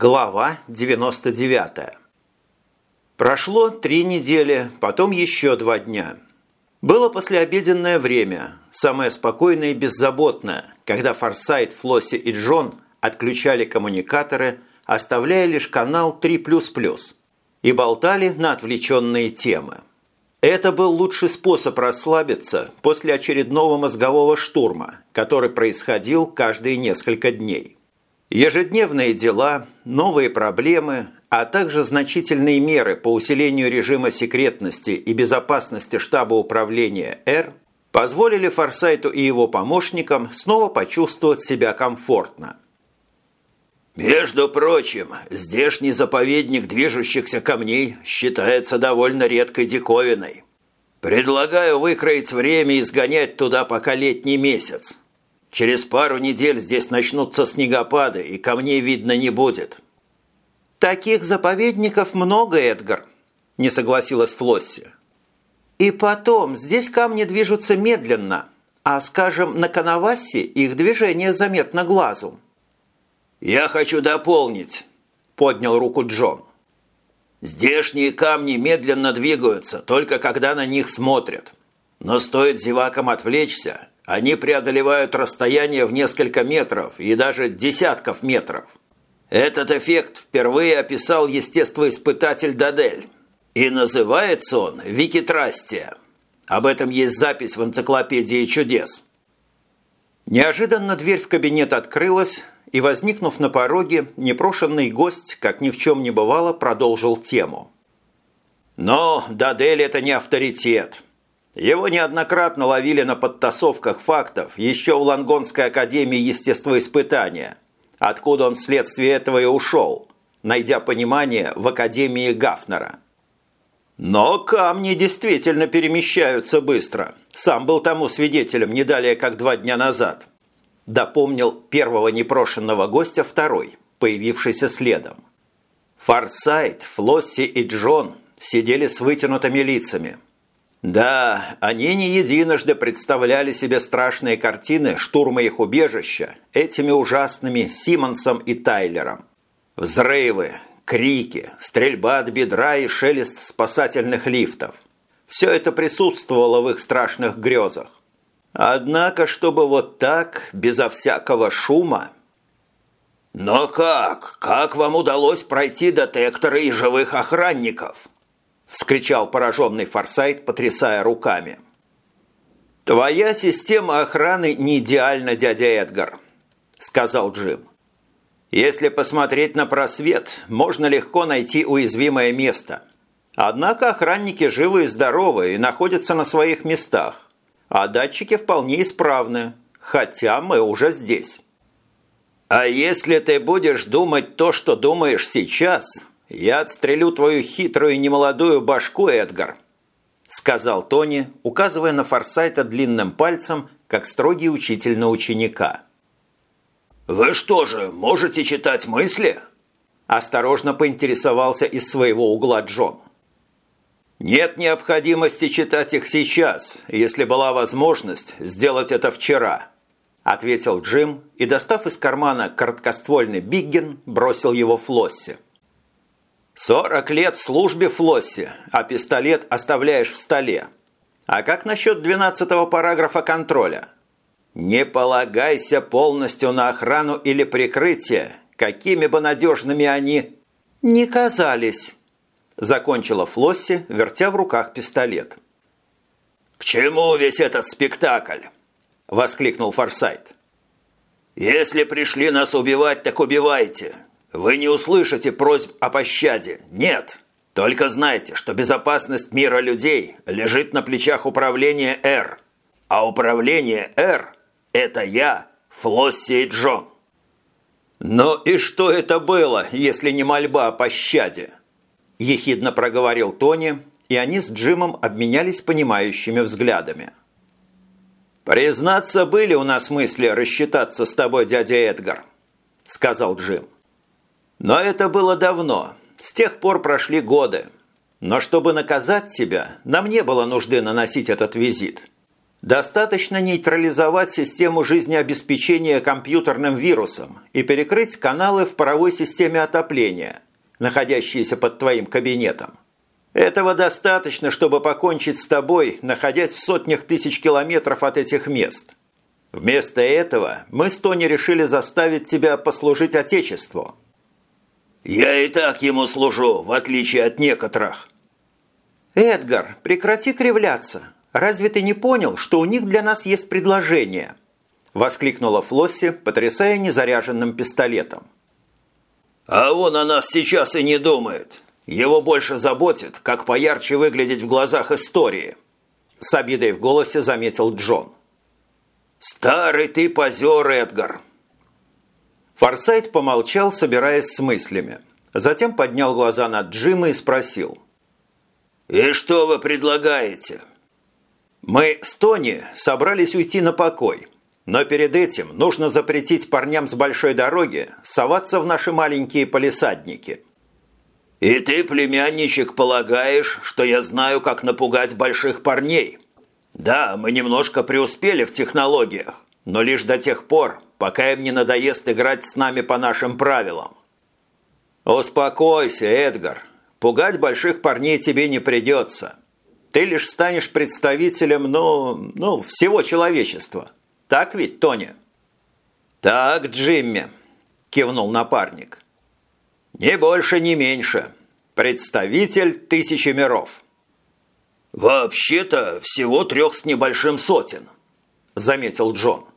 Глава 99. Прошло три недели, потом еще два дня. Было послеобеденное время, самое спокойное и беззаботное, когда Форсайт, Флосси и Джон отключали коммуникаторы, оставляя лишь канал 3++, и болтали на отвлеченные темы. Это был лучший способ расслабиться после очередного мозгового штурма, который происходил каждые несколько дней. Ежедневные дела, новые проблемы, а также значительные меры по усилению режима секретности и безопасности штаба управления «Р» позволили Форсайту и его помощникам снова почувствовать себя комфортно. «Между прочим, здешний заповедник движущихся камней считается довольно редкой диковиной. Предлагаю выкроить время и сгонять туда пока летний месяц. Через пару недель здесь начнутся снегопады, и камней видно не будет». «Таких заповедников много, Эдгар», – не согласилась Флосси. «И потом, здесь камни движутся медленно, а, скажем, на Канавасе их движение заметно глазу». «Я хочу дополнить», – поднял руку Джон. «Здешние камни медленно двигаются, только когда на них смотрят. Но стоит зевакам отвлечься, они преодолевают расстояние в несколько метров и даже десятков метров. Этот эффект впервые описал естествоиспытатель Дадель. И называется он викитрастия. Об этом есть запись в энциклопедии чудес. Неожиданно дверь в кабинет открылась, и, возникнув на пороге, непрошенный гость, как ни в чем не бывало, продолжил тему. Но Дадель – это не авторитет. Его неоднократно ловили на подтасовках фактов еще в Лангонской академии естествоиспытания, откуда он вследствие этого и ушел, найдя понимание в академии Гафнера. Но камни действительно перемещаются быстро. Сам был тому свидетелем не далее, как два дня назад. Допомнил первого непрошенного гостя второй, появившийся следом. Форсайт, Флосси и Джон сидели с вытянутыми лицами – да, они не единожды представляли себе страшные картины штурма их убежища этими ужасными Симмонсом и Тайлером. Взрывы, крики, стрельба от бедра и шелест спасательных лифтов. Все это присутствовало в их страшных грезах. Однако, чтобы вот так, безо всякого шума... «Но как? Как вам удалось пройти детекторы и живых охранников?» – вскричал пораженный Форсайт, потрясая руками. «Твоя система охраны не идеальна, дядя Эдгар», – сказал Джим. «Если посмотреть на просвет, можно легко найти уязвимое место. Однако охранники живы и здоровы и находятся на своих местах, а датчики вполне исправны, хотя мы уже здесь». «А если ты будешь думать то, что думаешь сейчас, «Я отстрелю твою хитрую немолодую башку, Эдгар», сказал Тони, указывая на Форсайта длинным пальцем, как строгий учитель на ученика. «Вы что же, можете читать мысли?» Осторожно поинтересовался из своего угла Джон. «Нет необходимости читать их сейчас, если была возможность сделать это вчера», ответил Джим и, достав из кармана короткоствольный Бигген, бросил его Флосси. «Сорок лет в службе, Флосси, а пистолет оставляешь в столе. А как насчет двенадцатого параграфа контроля? Не полагайся полностью на охрану или прикрытие, какими бы надежными они не казались», закончила Флосси, вертя в руках пистолет. «К чему весь этот спектакль?» – воскликнул Форсайт. «Если пришли нас убивать, так убивайте. Вы не услышите просьб о пощаде. Нет. Только знайте, что безопасность мира людей лежит на плечах управления «Р». А управление «Р» – это я, Флосси и Джон. «Ну и что это было, если не мольба о пощаде?» – ехидно проговорил Тони, и они с Джимом обменялись понимающими взглядами. «Признаться, были у нас мысли рассчитаться с тобой, дядя Эдгар», – сказал Джим. Но это было давно. С тех пор прошли годы. Но чтобы наказать тебя, нам не было нужды наносить этот визит. Достаточно нейтрализовать систему жизнеобеспечения компьютерным вирусом и перекрыть каналы в паровой системе отопления, находящиеся под твоим кабинетом. Этого достаточно, чтобы покончить с тобой, находясь в сотнях тысяч километров от этих мест. Вместо этого мы с Тони решили заставить тебя послужить Отечеству. «Я и так ему служу, в отличие от некоторых». «Эдгар, прекрати кривляться. Разве ты не понял, что у них для нас есть предложение?» Воскликнула Флосси, потрясая незаряженным пистолетом. «А он о нас сейчас и не думает. Его больше заботит, как поярче выглядеть в глазах истории», с обидой в голосе заметил Джон. «Старый ты позер, Эдгар!» Форсайт помолчал, собираясь с мыслями. Затем поднял глаза на Джима и спросил. «И что вы предлагаете?» «Мы с Тони собрались уйти на покой, но перед этим нужно запретить парням с большой дороги соваться в наши маленькие полисадники». «И ты, племянничек, полагаешь, что я знаю, как напугать больших парней? Да, мы немножко преуспели в технологиях, но лишь до тех пор, пока им не надоест играть с нами по нашим правилам». «Успокойся, Эдгар. Пугать больших парней тебе не придется. Ты лишь станешь представителем, ну, ну, всего человечества. Так ведь, Тони?» «Так, Джимми», – кивнул напарник. Не больше, не меньше. Представитель тысячи миров. «Вообще-то всего трех с небольшим сотен», – заметил Джон.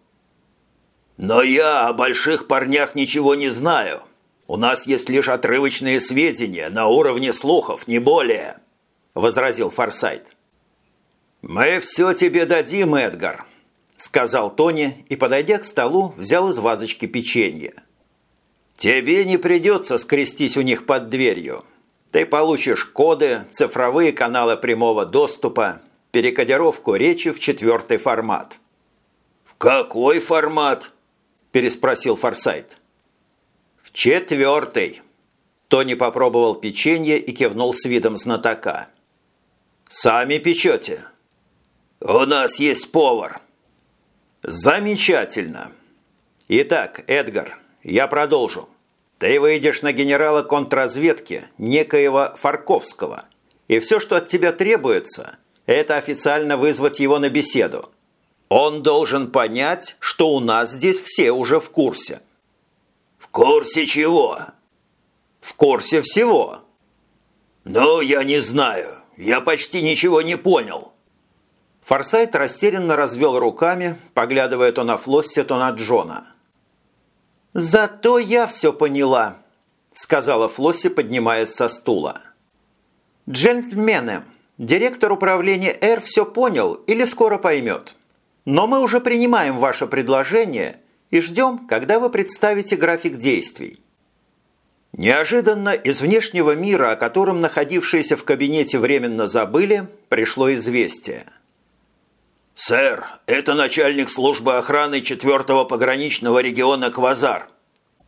«Но я о больших парнях ничего не знаю. У нас есть лишь отрывочные сведения на уровне слухов, не более», – возразил Форсайт. «Мы все тебе дадим, Эдгар», – сказал Тони и, подойдя к столу, взял из вазочки печенье. Тебе не придется скрестись у них под дверью. Ты получишь коды, цифровые каналы прямого доступа, перекодировку речи в четвертый формат. «В какой формат?» – переспросил Форсайт. «В четвертый». Тони попробовал печенье и кивнул с видом знатока. «Сами печете?» «У нас есть повар». «Замечательно. Итак, Эдгар, я продолжу. Ты выйдешь на генерала контрразведки некоего Фарковского, и все, что от тебя требуется, это официально вызвать его на беседу. Он должен понять, что у нас здесь все уже в курсе. В курсе чего? В курсе всего. Ну, я не знаю. Я почти ничего не понял. Форсайт растерянно развел руками, поглядывая то на Флосси, то на Джона. «Зато я все поняла», – сказала Флосси, поднимаясь со стула. «Джентльмены, директор управления «Р» все понял или скоро поймет. Но мы уже принимаем ваше предложение и ждем, когда вы представите график действий». Неожиданно из внешнего мира, о котором находившиеся в кабинете временно забыли, пришло известие – «Сэр, это начальник службы охраны 4-го пограничного региона Квазар»,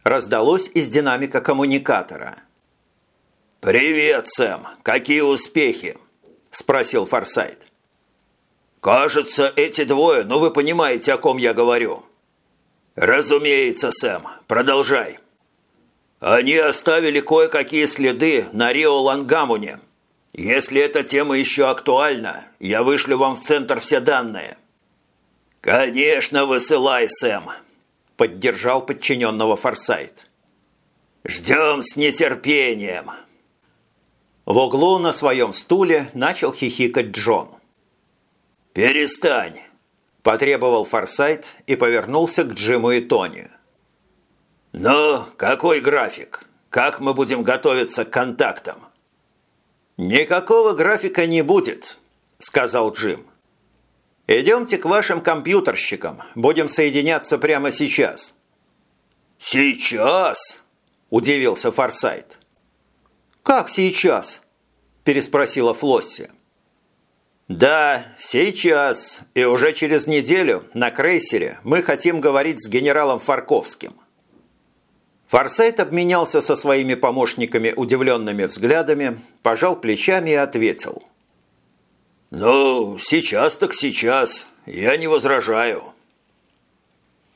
раздалось из динамика коммуникатора. «Привет, Сэм! Какие успехи?» – спросил Форсайт. «Кажется, эти двое, но вы понимаете, о ком я говорю». «Разумеется, Сэм. Продолжай». «Они оставили кое-какие следы на Рио-Лангамуне», если эта тема еще актуальна, я вышлю вам в центр все данные». «Конечно, высылай, Сэм», – поддержал подчиненного Форсайт. «Ждем с нетерпением». В углу на своем стуле начал хихикать Джон. «Перестань», – потребовал Форсайт и повернулся к Джиму и Тони. «Ну, какой график? Как мы будем готовиться к контактам?» «Никакого графика не будет», – сказал Джим. «Идемте к вашим компьютерщикам. Будем соединяться прямо сейчас». «Сейчас?» – удивился Форсайт. «Как сейчас?» – переспросила Флосси. «Да, сейчас. И уже через неделю на крейсере мы хотим говорить с генералом Фарковским. Форсайт обменялся со своими помощниками удивленными взглядами, пожал плечами и ответил. «Ну, сейчас так сейчас. я не возражаю.